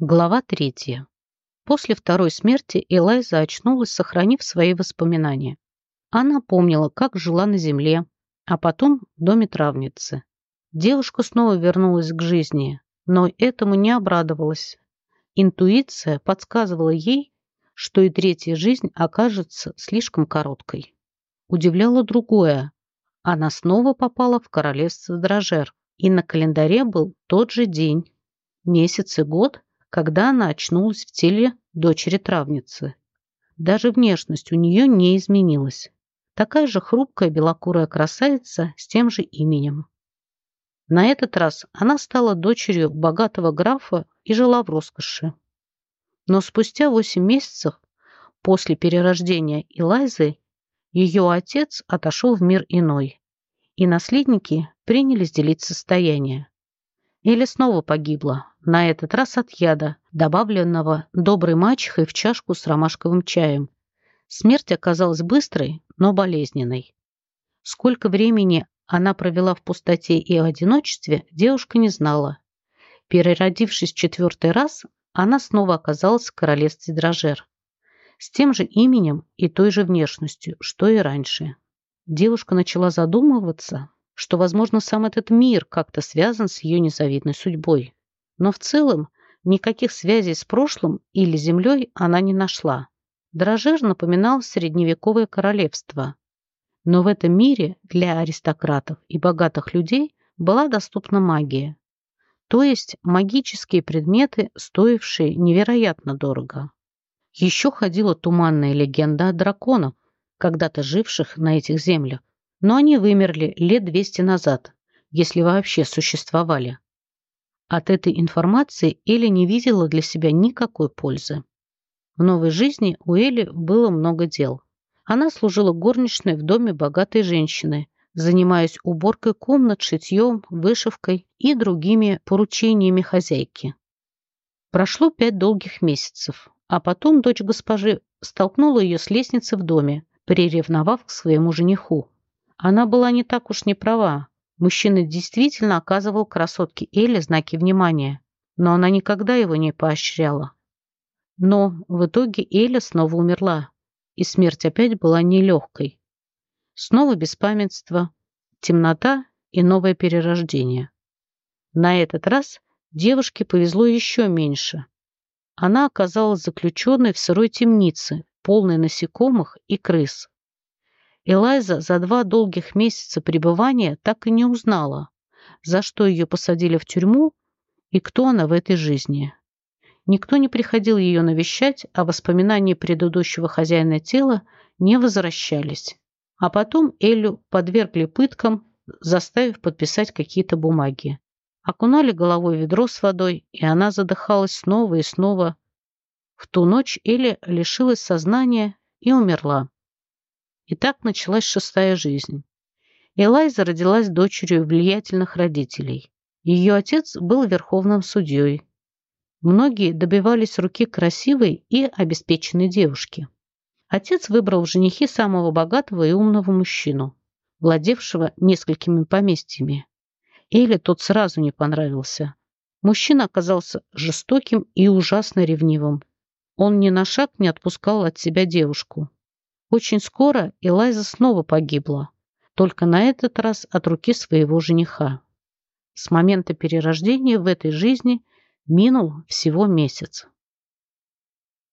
Глава третья. После второй смерти Элайза очнулась, сохранив свои воспоминания. Она помнила, как жила на земле, а потом в доме травницы. Девушка снова вернулась к жизни, но этому не обрадовалась. Интуиция подсказывала ей, что и третья жизнь окажется слишком короткой. Удивляло другое. Она снова попала в королевство Дрожер, и на календаре был тот же день, месяц и год, когда она очнулась в теле дочери травницы. Даже внешность у нее не изменилась. Такая же хрупкая белокурая красавица с тем же именем. На этот раз она стала дочерью богатого графа и жила в роскоши. Но спустя восемь месяцев после перерождения Элайзы ее отец отошел в мир иной, и наследники принялись делить состояние. Или снова погибла, на этот раз от яда, добавленного доброй мачехой в чашку с ромашковым чаем. Смерть оказалась быстрой, но болезненной. Сколько времени она провела в пустоте и одиночестве, девушка не знала. Переродившись четвертый раз, она снова оказалась в королевстве Дрожер. С тем же именем и той же внешностью, что и раньше. Девушка начала задумываться, что, возможно, сам этот мир как-то связан с ее незавидной судьбой. Но в целом никаких связей с прошлым или землей она не нашла. Дрожер напоминал средневековое королевство. Но в этом мире для аристократов и богатых людей была доступна магия. То есть магические предметы, стоившие невероятно дорого. Еще ходила туманная легенда о драконах, когда-то живших на этих землях, но они вымерли лет 200 назад, если вообще существовали. От этой информации Эля не видела для себя никакой пользы. В новой жизни у Эли было много дел. Она служила горничной в доме богатой женщины, занимаясь уборкой комнат, шитьем, вышивкой и другими поручениями хозяйки. Прошло пять долгих месяцев, а потом дочь госпожи столкнула ее с лестницы в доме, приревновав к своему жениху. Она была не так уж не права. Мужчина действительно оказывал красотке Элли знаки внимания, но она никогда его не поощряла. Но в итоге Эля снова умерла, и смерть опять была нелегкой. Снова беспамятство, темнота и новое перерождение. На этот раз девушке повезло еще меньше. Она оказалась заключенной в сырой темнице, полной насекомых и крыс. Элайза за два долгих месяца пребывания так и не узнала, за что ее посадили в тюрьму и кто она в этой жизни. Никто не приходил ее навещать, а воспоминания предыдущего хозяина тела не возвращались. А потом Элю подвергли пыткам, заставив подписать какие-то бумаги. Окунали головой ведро с водой, и она задыхалась снова и снова. В ту ночь Эля лишилась сознания и умерла. И так началась шестая жизнь. Элайза родилась дочерью влиятельных родителей. Ее отец был верховным судьей. Многие добивались руки красивой и обеспеченной девушки. Отец выбрал в женихи самого богатого и умного мужчину, владевшего несколькими поместьями. Эле тот сразу не понравился. Мужчина оказался жестоким и ужасно ревнивым. Он ни на шаг не отпускал от себя девушку. Очень скоро Элайза снова погибла, только на этот раз от руки своего жениха. С момента перерождения в этой жизни минул всего месяц.